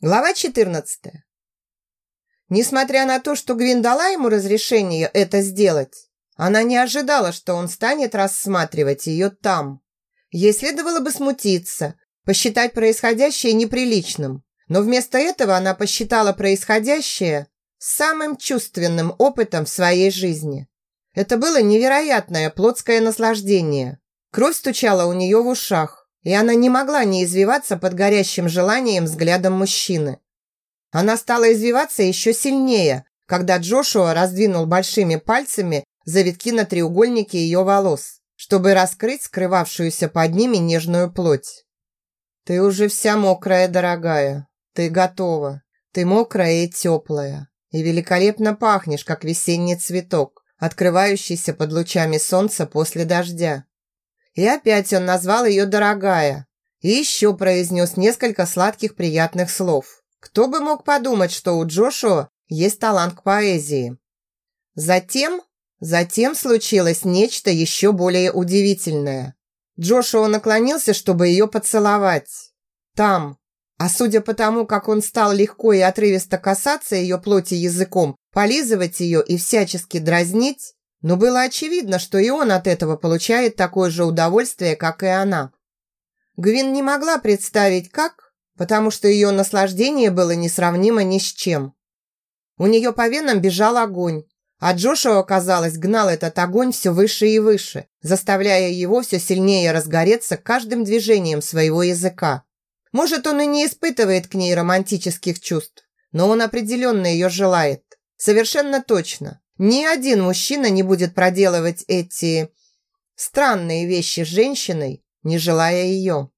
Глава 14. Несмотря на то, что Гвин дала ему разрешение это сделать, она не ожидала, что он станет рассматривать ее там. Ей следовало бы смутиться, посчитать происходящее неприличным, но вместо этого она посчитала происходящее самым чувственным опытом в своей жизни. Это было невероятное плотское наслаждение. Кровь стучала у нее в ушах, и она не могла не извиваться под горящим желанием взглядом мужчины. Она стала извиваться еще сильнее, когда Джошуа раздвинул большими пальцами завитки на треугольнике ее волос, чтобы раскрыть скрывавшуюся под ними нежную плоть. «Ты уже вся мокрая, дорогая. Ты готова. Ты мокрая и теплая. И великолепно пахнешь, как весенний цветок, открывающийся под лучами солнца после дождя. И опять он назвал ее «дорогая». И еще произнес несколько сладких приятных слов. Кто бы мог подумать, что у Джошуа есть талант к поэзии. Затем, затем случилось нечто еще более удивительное. Джошуа наклонился, чтобы ее поцеловать. Там. А судя по тому, как он стал легко и отрывисто касаться ее плоти языком, полизывать ее и всячески дразнить, но было очевидно, что и он от этого получает такое же удовольствие, как и она. Гвин не могла представить, как, потому что ее наслаждение было несравнимо ни с чем. У нее по венам бежал огонь, а Джошуа, казалось, гнал этот огонь все выше и выше, заставляя его все сильнее разгореться каждым движением своего языка. Может, он и не испытывает к ней романтических чувств, но он определенно ее желает. Совершенно точно. Ни один мужчина не будет проделывать эти странные вещи с женщиной, не желая ее.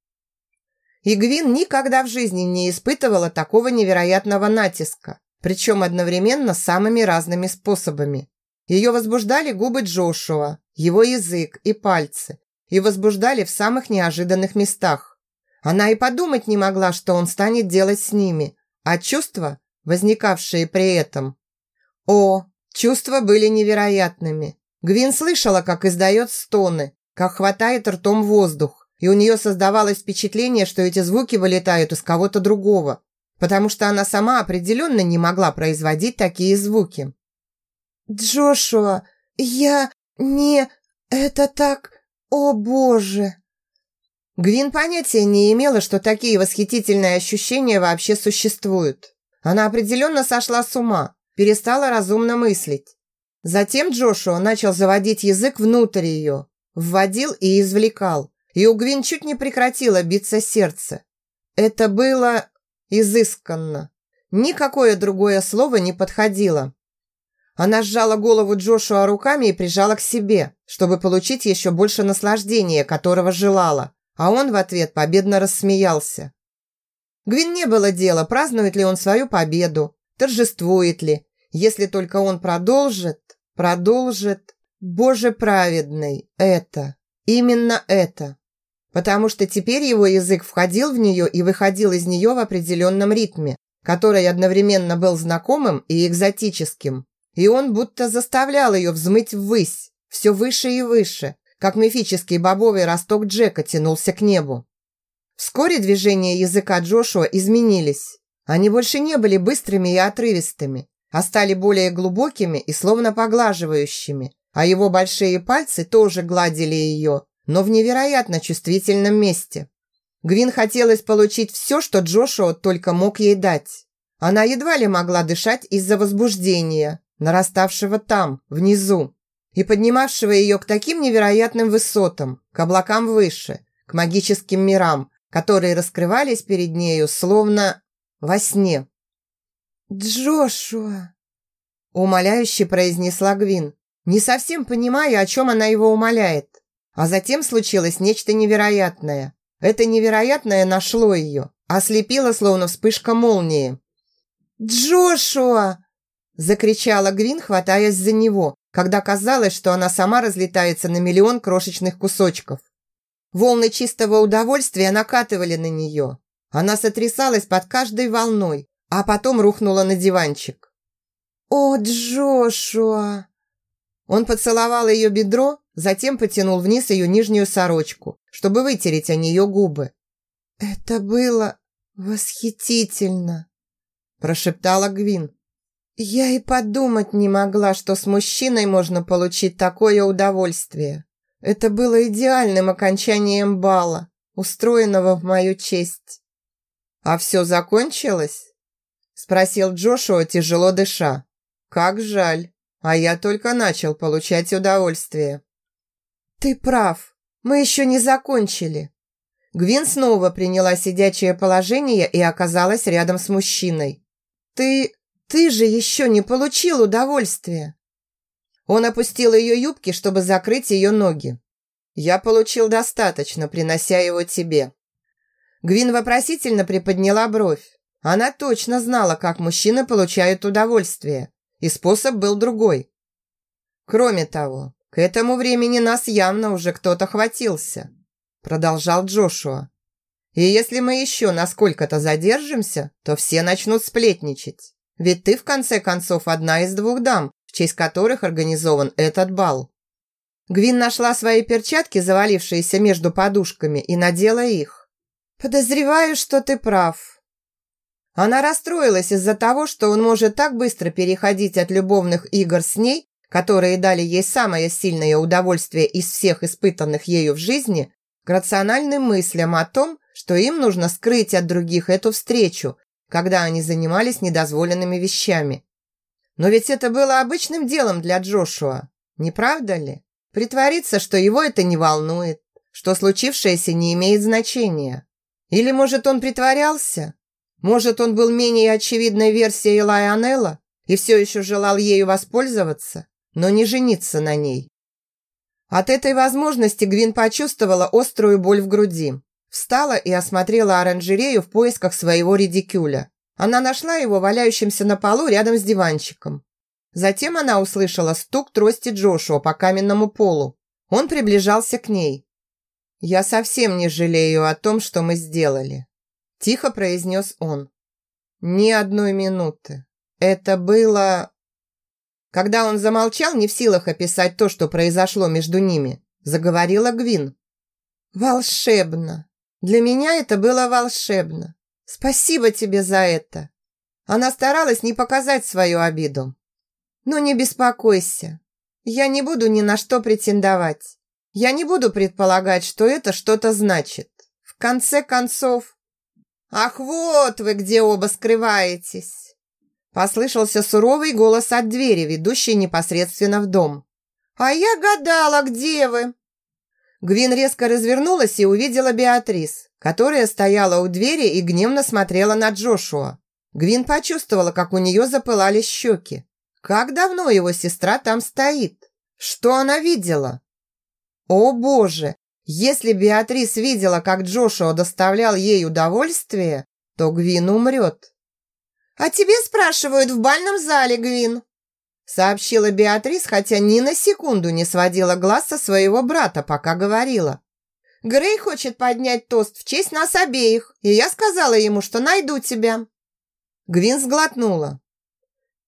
И Гвин никогда в жизни не испытывала такого невероятного натиска, причем одновременно самыми разными способами. Ее возбуждали губы Джошуа, его язык и пальцы, и возбуждали в самых неожиданных местах. Она и подумать не могла, что он станет делать с ними, а чувства, возникавшие при этом. О, Чувства были невероятными. Гвин слышала, как издает стоны, как хватает ртом воздух, и у нее создавалось впечатление, что эти звуки вылетают из кого-то другого, потому что она сама определенно не могла производить такие звуки. «Джошуа, я не... Это так... О, Боже!» Гвин понятия не имела, что такие восхитительные ощущения вообще существуют. Она определенно сошла с ума, перестала разумно мыслить. Затем Джошуа начал заводить язык внутрь ее, вводил и извлекал, и у Гвин чуть не прекратило биться сердце. Это было изысканно. Никакое другое слово не подходило. Она сжала голову Джошуа руками и прижала к себе, чтобы получить еще больше наслаждения, которого желала, а он в ответ победно рассмеялся. Гвин не было дела, празднует ли он свою победу, торжествует ли, если только он продолжит, продолжит, Боже праведный, это, именно это. Потому что теперь его язык входил в нее и выходил из нее в определенном ритме, который одновременно был знакомым и экзотическим. И он будто заставлял ее взмыть ввысь, все выше и выше, как мифический бобовый росток Джека тянулся к небу. Вскоре движения языка Джошуа изменились. Они больше не были быстрыми и отрывистыми а стали более глубокими и словно поглаживающими, а его большие пальцы тоже гладили ее, но в невероятно чувствительном месте. Гвин хотелось получить все, что Джошуа только мог ей дать. Она едва ли могла дышать из-за возбуждения, нараставшего там, внизу, и поднимавшего ее к таким невероятным высотам, к облакам выше, к магическим мирам, которые раскрывались перед нею словно во сне. «Джошуа!» Умоляюще произнесла Гвин, не совсем понимая, о чем она его умоляет. А затем случилось нечто невероятное. Это невероятное нашло ее, ослепило, словно вспышка молнии. «Джошуа!» Закричала Гвин, хватаясь за него, когда казалось, что она сама разлетается на миллион крошечных кусочков. Волны чистого удовольствия накатывали на нее. Она сотрясалась под каждой волной, а потом рухнула на диванчик. «О, Джошуа!» Он поцеловал ее бедро, затем потянул вниз ее нижнюю сорочку, чтобы вытереть о нее губы. «Это было восхитительно!» прошептала Гвин. Я и подумать не могла, что с мужчиной можно получить такое удовольствие. Это было идеальным окончанием бала, устроенного в мою честь. «А все закончилось?» Спросил Джошуа, тяжело дыша. «Как жаль, а я только начал получать удовольствие». «Ты прав, мы еще не закончили». Гвин снова приняла сидячее положение и оказалась рядом с мужчиной. «Ты... ты же еще не получил удовольствия!» Он опустил ее юбки, чтобы закрыть ее ноги. «Я получил достаточно, принося его тебе». Гвин вопросительно приподняла бровь. Она точно знала, как мужчины получают удовольствие, и способ был другой. Кроме того, к этому времени нас явно уже кто-то хватился продолжал Джошуа. И если мы еще на сколько-то задержимся, то все начнут сплетничать. Ведь ты, в конце концов, одна из двух дам, в честь которых организован этот бал. Гвин нашла свои перчатки, завалившиеся между подушками, и надела их. «Подозреваю, что ты прав». Она расстроилась из-за того, что он может так быстро переходить от любовных игр с ней, которые дали ей самое сильное удовольствие из всех испытанных ею в жизни, к рациональным мыслям о том, что им нужно скрыть от других эту встречу, когда они занимались недозволенными вещами. Но ведь это было обычным делом для Джошуа, не правда ли? Притвориться, что его это не волнует, что случившееся не имеет значения. Или, может, он притворялся? Может, он был менее очевидной версией Лайонелла и все еще желал ею воспользоваться, но не жениться на ней? От этой возможности Гвин почувствовала острую боль в груди. Встала и осмотрела оранжерею в поисках своего редикюля. Она нашла его валяющимся на полу рядом с диванчиком. Затем она услышала стук трости Джошуа по каменному полу. Он приближался к ней. «Я совсем не жалею о том, что мы сделали», – тихо произнес он. «Ни одной минуты. Это было...» Когда он замолчал, не в силах описать то, что произошло между ними, заговорила Гвин. «Волшебно! Для меня это было волшебно. Спасибо тебе за это!» Она старалась не показать свою обиду. «Но не беспокойся. Я не буду ни на что претендовать. Я не буду предполагать, что это что-то значит. В конце концов...» «Ах, вот вы где оба скрываетесь!» Послышался суровый голос от двери, ведущей непосредственно в дом. «А я гадала, где вы?» Гвин резко развернулась и увидела Беатрис, которая стояла у двери и гневно смотрела на Джошуа. Гвин почувствовала, как у нее запылали щеки. Как давно его сестра там стоит? Что она видела? О боже! Если Беатрис видела, как Джошуа доставлял ей удовольствие, то Гвин умрет. «А тебе спрашивают в бальном зале, Гвин», сообщила Беатрис, хотя ни на секунду не сводила глаз со своего брата, пока говорила. «Грей хочет поднять тост в честь нас обеих, и я сказала ему, что найду тебя». Гвин сглотнула.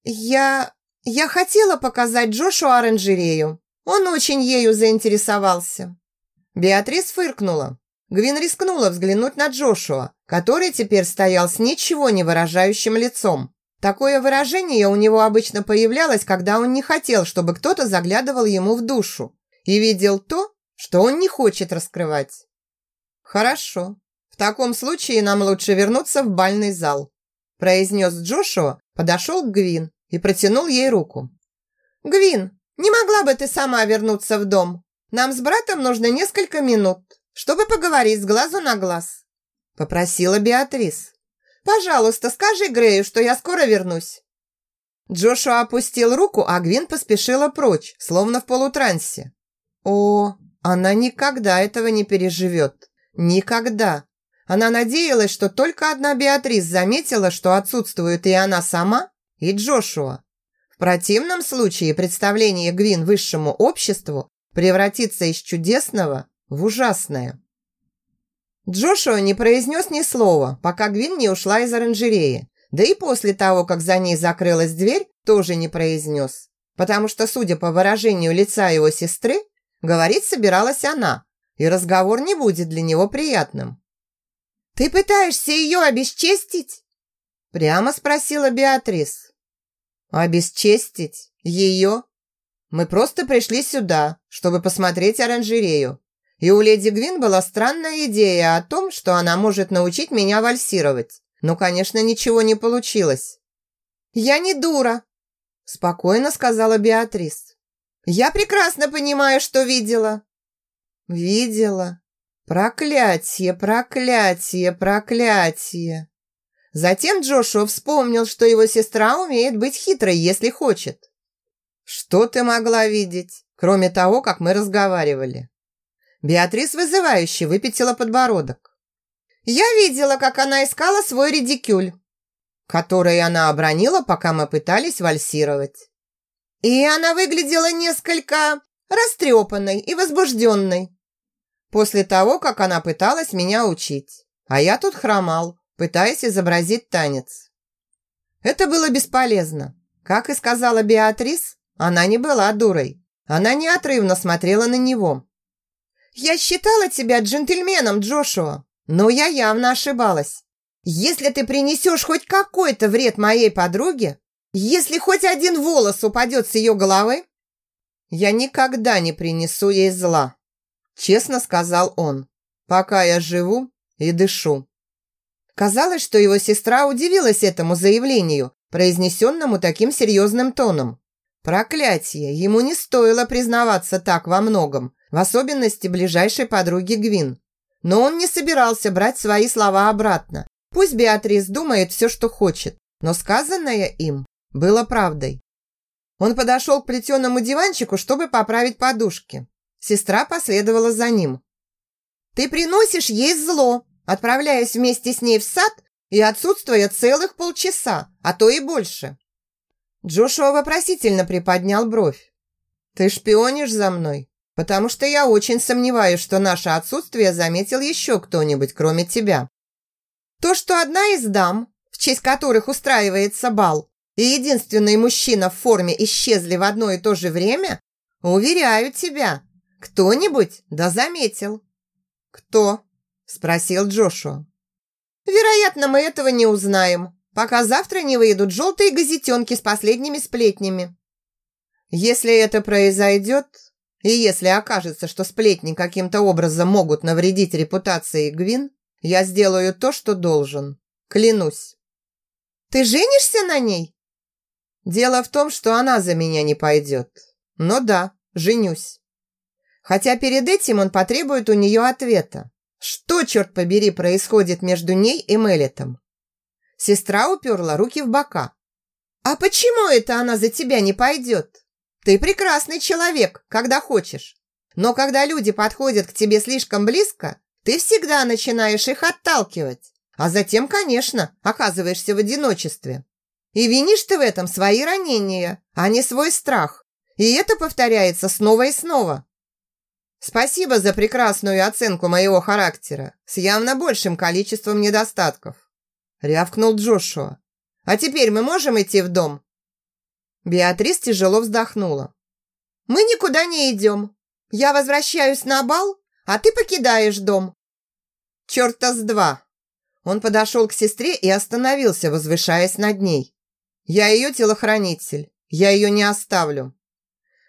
«Я... я хотела показать Джошу оранжерею. Он очень ею заинтересовался». Беатрис фыркнула. Гвин рискнула взглянуть на Джошуа, который теперь стоял с ничего не выражающим лицом. Такое выражение у него обычно появлялось, когда он не хотел, чтобы кто-то заглядывал ему в душу и видел то, что он не хочет раскрывать. «Хорошо. В таком случае нам лучше вернуться в бальный зал», произнес Джошуа, подошел к Гвин и протянул ей руку. «Гвин, не могла бы ты сама вернуться в дом? Нам с братом нужно несколько минут» чтобы поговорить с глазу на глаз», – попросила Беатрис. «Пожалуйста, скажи Грею, что я скоро вернусь». Джошуа опустил руку, а Гвин поспешила прочь, словно в полутрансе. О, она никогда этого не переживет. Никогда. Она надеялась, что только одна Беатрис заметила, что отсутствует и она сама, и Джошуа. В противном случае представление Гвин высшему обществу превратится из чудесного в ужасное. Джошуа не произнес ни слова, пока Гвин не ушла из оранжереи. Да и после того, как за ней закрылась дверь, тоже не произнес. Потому что, судя по выражению лица его сестры, говорить собиралась она, и разговор не будет для него приятным. «Ты пытаешься ее обесчестить?» Прямо спросила Беатрис. Обесчестить ее? Мы просто пришли сюда, чтобы посмотреть оранжерею. И у леди Гвин была странная идея о том, что она может научить меня вальсировать. Но, конечно, ничего не получилось. «Я не дура», – спокойно сказала Беатрис. «Я прекрасно понимаю, что видела». «Видела? Проклятие, проклятие, проклятие!» Затем Джошуа вспомнил, что его сестра умеет быть хитрой, если хочет. «Что ты могла видеть, кроме того, как мы разговаривали?» Беатрис вызывающе выпятила подбородок. «Я видела, как она искала свой редикюль, который она обронила, пока мы пытались вальсировать. И она выглядела несколько растрепанной и возбужденной. После того, как она пыталась меня учить, а я тут хромал, пытаясь изобразить танец. Это было бесполезно. Как и сказала Беатрис, она не была дурой. Она неотрывно смотрела на него. «Я считала тебя джентльменом, Джошуа, но я явно ошибалась. Если ты принесешь хоть какой-то вред моей подруге, если хоть один волос упадет с ее головы, я никогда не принесу ей зла», честно сказал он, «пока я живу и дышу». Казалось, что его сестра удивилась этому заявлению, произнесенному таким серьезным тоном. Проклятие, ему не стоило признаваться так во многом, в особенности ближайшей подруги Гвин. Но он не собирался брать свои слова обратно. Пусть Беатрис думает все, что хочет, но сказанное им было правдой. Он подошел к плетеному диванчику, чтобы поправить подушки. Сестра последовала за ним. «Ты приносишь ей зло», отправляясь вместе с ней в сад и отсутствуя целых полчаса, а то и больше. Джошуа вопросительно приподнял бровь. «Ты шпионишь за мной? Потому что я очень сомневаюсь, что наше отсутствие заметил еще кто-нибудь, кроме тебя. То, что одна из дам, в честь которых устраивается бал, и единственный мужчина в форме исчезли в одно и то же время, уверяю тебя, кто-нибудь да заметил». «Кто?» Спросил Джошуа. Вероятно, мы этого не узнаем, пока завтра не выйдут желтые газетенки с последними сплетнями. Если это произойдет, и если окажется, что сплетни каким-то образом могут навредить репутации Гвин, я сделаю то, что должен. Клянусь. Ты женишься на ней? Дело в том, что она за меня не пойдет. Но да, женюсь. Хотя перед этим он потребует у нее ответа. Что, черт побери, происходит между ней и Мелитом? Сестра уперла руки в бока. «А почему это она за тебя не пойдет? Ты прекрасный человек, когда хочешь. Но когда люди подходят к тебе слишком близко, ты всегда начинаешь их отталкивать. А затем, конечно, оказываешься в одиночестве. И винишь ты в этом свои ранения, а не свой страх. И это повторяется снова и снова. Спасибо за прекрасную оценку моего характера с явно большим количеством недостатков. Рявкнул Джошуа. А теперь мы можем идти в дом? Беатрис тяжело вздохнула. Мы никуда не идем. Я возвращаюсь на бал, а ты покидаешь дом. Черта с два. Он подошел к сестре и остановился, возвышаясь над ней. Я ее телохранитель. Я ее не оставлю.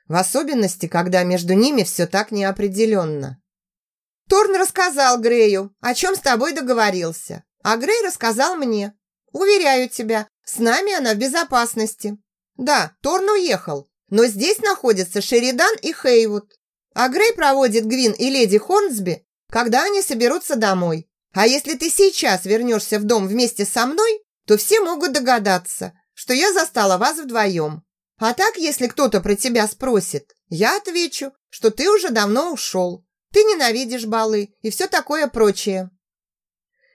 В особенности, когда между ними все так неопределенно. Торн рассказал Грею, о чем с тобой договорился. А Грей рассказал мне. Уверяю тебя, с нами она в безопасности. Да, Торн уехал, но здесь находятся Шеридан и Хейвуд. А Грей проводит Гвин и леди Хорнсби, когда они соберутся домой. А если ты сейчас вернешься в дом вместе со мной, то все могут догадаться, что я застала вас вдвоем. А так, если кто-то про тебя спросит, я отвечу, что ты уже давно ушел. Ты ненавидишь балы и все такое прочее.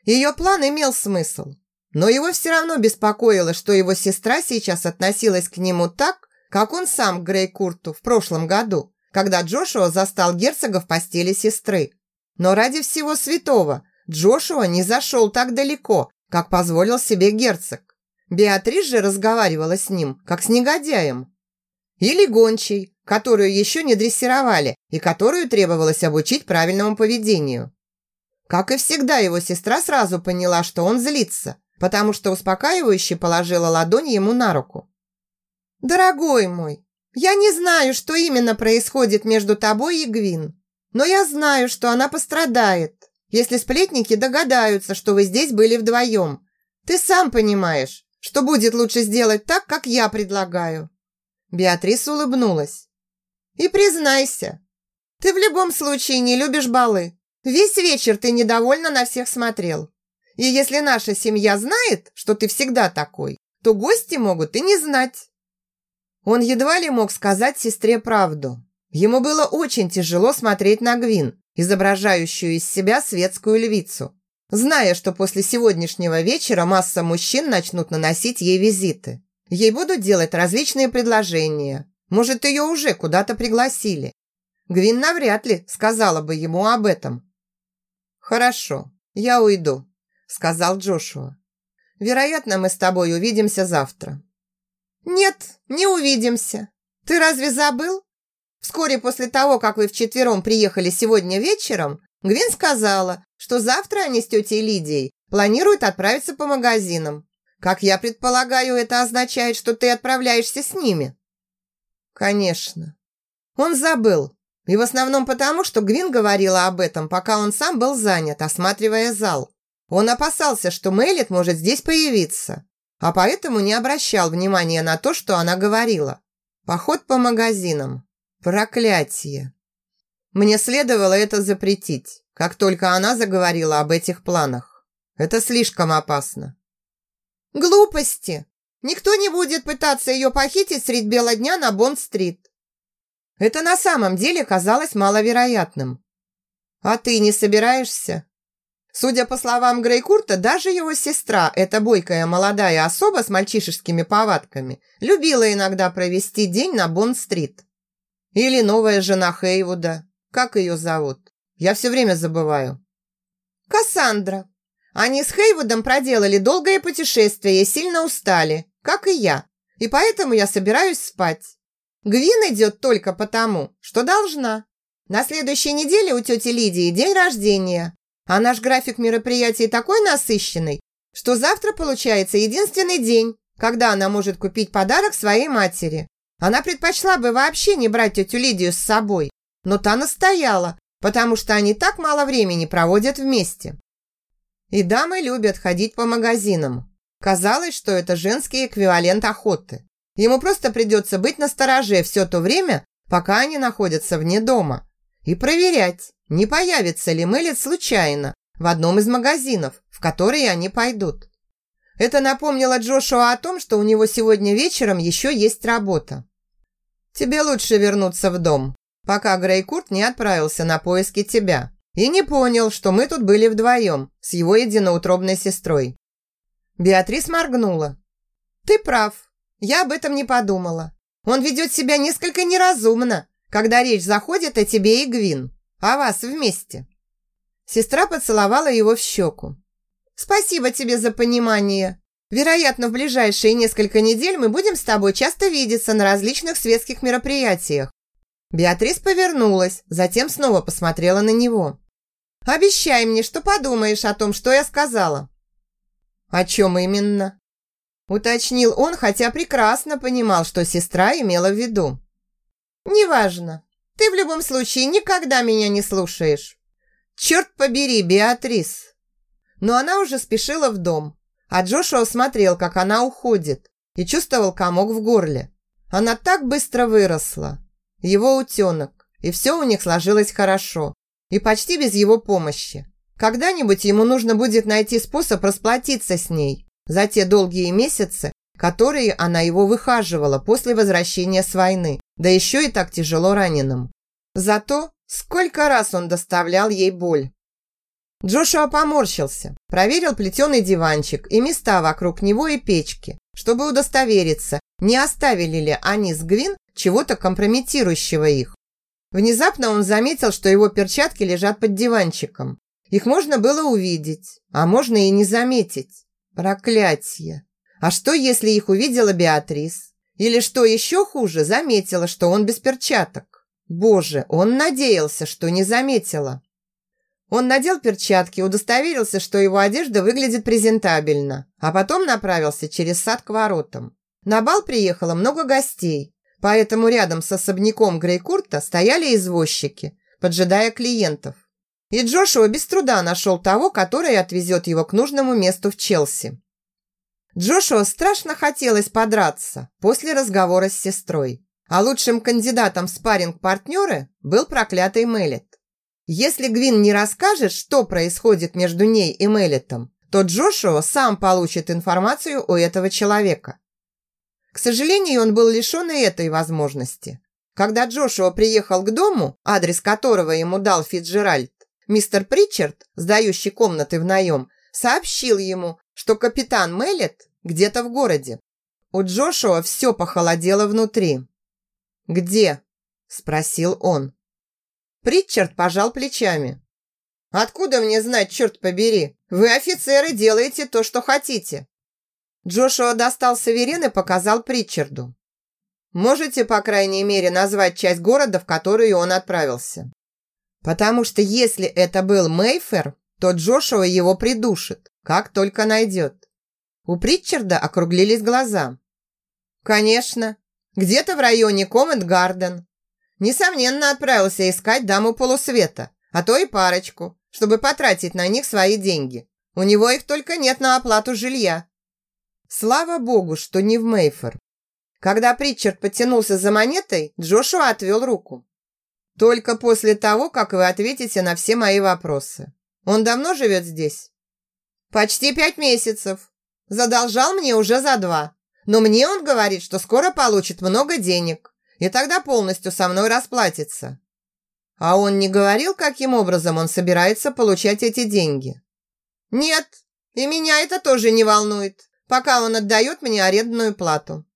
Ее план имел смысл, но его все равно беспокоило, что его сестра сейчас относилась к нему так, как он сам к Грей Курту в прошлом году, когда Джошуа застал герцога в постели сестры. Но ради всего святого Джошуа не зашел так далеко, как позволил себе герцог. Беатрис же разговаривала с ним, как с негодяем. Или гончей, которую еще не дрессировали и которую требовалось обучить правильному поведению. Как и всегда, его сестра сразу поняла, что он злится, потому что успокаивающе положила ладонь ему на руку. «Дорогой мой, я не знаю, что именно происходит между тобой и Гвин, но я знаю, что она пострадает, если сплетники догадаются, что вы здесь были вдвоем. Ты сам понимаешь, что будет лучше сделать так, как я предлагаю». Беатрис улыбнулась. «И признайся, ты в любом случае не любишь балы. Весь вечер ты недовольно на всех смотрел. И если наша семья знает, что ты всегда такой, то гости могут и не знать». Он едва ли мог сказать сестре правду. Ему было очень тяжело смотреть на Гвин, изображающую из себя светскую львицу, зная, что после сегодняшнего вечера масса мужчин начнут наносить ей визиты. Ей будут делать различные предложения. Может, ее уже куда-то пригласили. Гвин навряд ли сказала бы ему об этом. «Хорошо, я уйду», сказал Джошуа. «Вероятно, мы с тобой увидимся завтра». «Нет, не увидимся. Ты разве забыл? Вскоре после того, как вы вчетвером приехали сегодня вечером, Гвин сказала, что завтра они с тетей Лидией планируют отправиться по магазинам. Как я предполагаю, это означает, что ты отправляешься с ними?» «Конечно». Он забыл. И в основном потому, что Гвин говорила об этом, пока он сам был занят, осматривая зал. Он опасался, что Мэлит может здесь появиться, а поэтому не обращал внимания на то, что она говорила. Поход по магазинам. Проклятие. Мне следовало это запретить, как только она заговорила об этих планах. Это слишком опасно. Глупости. Никто не будет пытаться ее похитить средь бела дня на Бонд-стрит. Это на самом деле казалось маловероятным. А ты не собираешься? Судя по словам Грейкурта, даже его сестра, эта бойкая молодая особа с мальчишескими повадками, любила иногда провести день на Бонд-стрит. Или новая жена Хейвуда. Как ее зовут? Я все время забываю. Кассандра. Они с Хейвудом проделали долгое путешествие и сильно устали, как и я. И поэтому я собираюсь спать. Гвин идет только потому, что должна. На следующей неделе у тети Лидии день рождения, а наш график мероприятий такой насыщенный, что завтра получается единственный день, когда она может купить подарок своей матери. Она предпочла бы вообще не брать тетю Лидию с собой, но та настояла, потому что они так мало времени проводят вместе. И дамы любят ходить по магазинам. Казалось, что это женский эквивалент охоты. Ему просто придется быть настороже все то время, пока они находятся вне дома и проверять, не появится ли Мэлит случайно в одном из магазинов, в которые они пойдут. Это напомнило Джошуа о том, что у него сегодня вечером еще есть работа. «Тебе лучше вернуться в дом, пока Грей Курт не отправился на поиски тебя и не понял, что мы тут были вдвоем с его единоутробной сестрой». Беатрис моргнула. «Ты прав. Я об этом не подумала. Он ведет себя несколько неразумно, когда речь заходит о тебе и Гвин, о вас вместе». Сестра поцеловала его в щеку. «Спасибо тебе за понимание. Вероятно, в ближайшие несколько недель мы будем с тобой часто видеться на различных светских мероприятиях». Беатрис повернулась, затем снова посмотрела на него. «Обещай мне, что подумаешь о том, что я сказала». «О чем именно?» Уточнил он, хотя прекрасно понимал, что сестра имела в виду. «Неважно. Ты в любом случае никогда меня не слушаешь. Черт побери, Беатрис!» Но она уже спешила в дом, а Джошуа смотрел, как она уходит, и чувствовал комок в горле. Она так быстро выросла. Его утенок, и все у них сложилось хорошо, и почти без его помощи. Когда-нибудь ему нужно будет найти способ расплатиться с ней за те долгие месяцы, которые она его выхаживала после возвращения с войны, да еще и так тяжело раненым. Зато сколько раз он доставлял ей боль. Джошуа поморщился, проверил плетеный диванчик и места вокруг него и печки, чтобы удостовериться, не оставили ли они с Гвин чего-то компрометирующего их. Внезапно он заметил, что его перчатки лежат под диванчиком. Их можно было увидеть, а можно и не заметить. Проклятье! А что, если их увидела Беатрис? Или что еще хуже, заметила, что он без перчаток? Боже, он надеялся, что не заметила. Он надел перчатки, удостоверился, что его одежда выглядит презентабельно, а потом направился через сад к воротам. На бал приехало много гостей, поэтому рядом с особняком Грейкурта стояли извозчики, поджидая клиентов. И Джошуа без труда нашел того, который отвезет его к нужному месту в Челси. Джошуа страшно хотелось подраться после разговора с сестрой, а лучшим кандидатом в спарринг-партнеры был проклятый Меллет. Если Гвин не расскажет, что происходит между ней и Меллетом, то Джошуа сам получит информацию у этого человека. К сожалению, он был лишен и этой возможности. Когда Джошуа приехал к дому, адрес которого ему дал Фитджеральд, мистер Причард, сдающий комнаты в наем, сообщил ему, что капитан Меллет где-то в городе. У Джошуа все похолодело внутри. «Где?» – спросил он. Притчард пожал плечами. «Откуда мне знать, черт побери? Вы, офицеры, делаете то, что хотите». Джошуа достал саверен и показал Притчарду. «Можете, по крайней мере, назвать часть города, в которую он отправился?» «Потому что если это был Мейфер, то Джошуа его придушит, как только найдет». У Притчарда округлились глаза. «Конечно. Где-то в районе Коммент-Гарден. Несомненно, отправился искать даму полусвета, а то и парочку, чтобы потратить на них свои деньги. У него их только нет на оплату жилья. Слава богу, что не в Мейфер. Когда Притчард потянулся за монетой, Джошуа отвел руку. «Только после того, как вы ответите на все мои вопросы. Он давно живет здесь?» «Почти пять месяцев. Задолжал мне уже за два. Но мне он говорит, что скоро получит много денег и тогда полностью со мной расплатится. А он не говорил, каким образом он собирается получать эти деньги? Нет, и меня это тоже не волнует, пока он отдает мне арендную плату.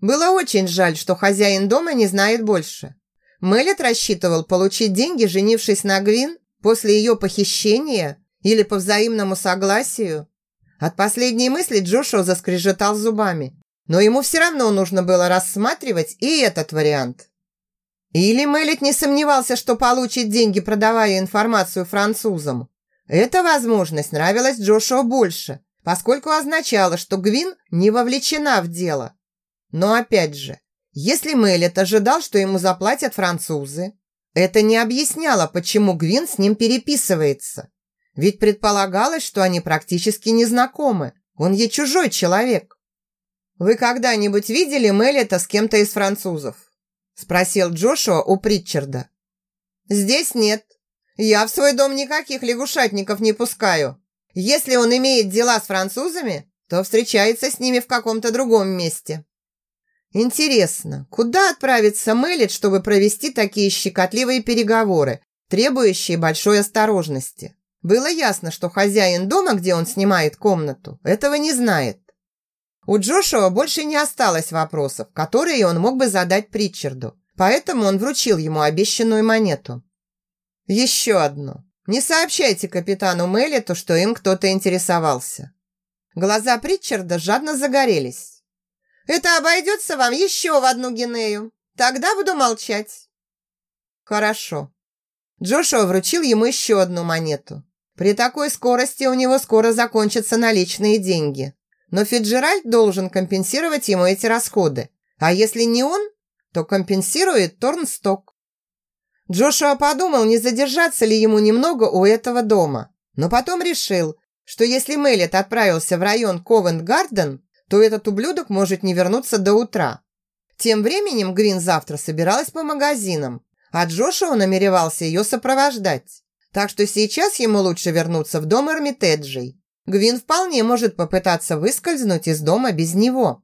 Было очень жаль, что хозяин дома не знает больше. Меллет рассчитывал получить деньги, женившись на Гвин, после ее похищения или по взаимному согласию. От последней мысли Джошуа заскрежетал зубами но ему все равно нужно было рассматривать и этот вариант. Или Меллет не сомневался, что получит деньги, продавая информацию французам. Эта возможность нравилась Джошуа больше, поскольку означала, что Гвин не вовлечена в дело. Но опять же, если Меллет ожидал, что ему заплатят французы, это не объясняло, почему Гвин с ним переписывается. Ведь предполагалось, что они практически не знакомы. Он ей чужой человек. «Вы когда-нибудь видели Меллета с кем-то из французов?» Спросил Джошуа у Притчарда. «Здесь нет. Я в свой дом никаких лягушатников не пускаю. Если он имеет дела с французами, то встречается с ними в каком-то другом месте». Интересно, куда отправится Меллет, чтобы провести такие щекотливые переговоры, требующие большой осторожности? Было ясно, что хозяин дома, где он снимает комнату, этого не знает. У Джошуа больше не осталось вопросов, которые он мог бы задать Притчарду, поэтому он вручил ему обещанную монету. Еще одну. Не сообщайте капитану Меллету, что им кто-то интересовался. Глаза Притчарда жадно загорелись. «Это обойдется вам еще в одну гинею. Тогда буду молчать». «Хорошо». Джошуа вручил ему еще одну монету. При такой скорости у него скоро закончатся наличные деньги. Но Фиджеральд должен компенсировать ему эти расходы. А если не он, то компенсирует Торнсток. Джошуа подумал, не задержаться ли ему немного у этого дома. Но потом решил, что если Меллет отправился в район Ковент-Гарден, то этот ублюдок может не вернуться до утра. Тем временем Гвин завтра собиралась по магазинам, а Джошуа намеревался ее сопровождать. Так что сейчас ему лучше вернуться в дом Эрмитеджей. Гвин вполне может попытаться выскользнуть из дома без него.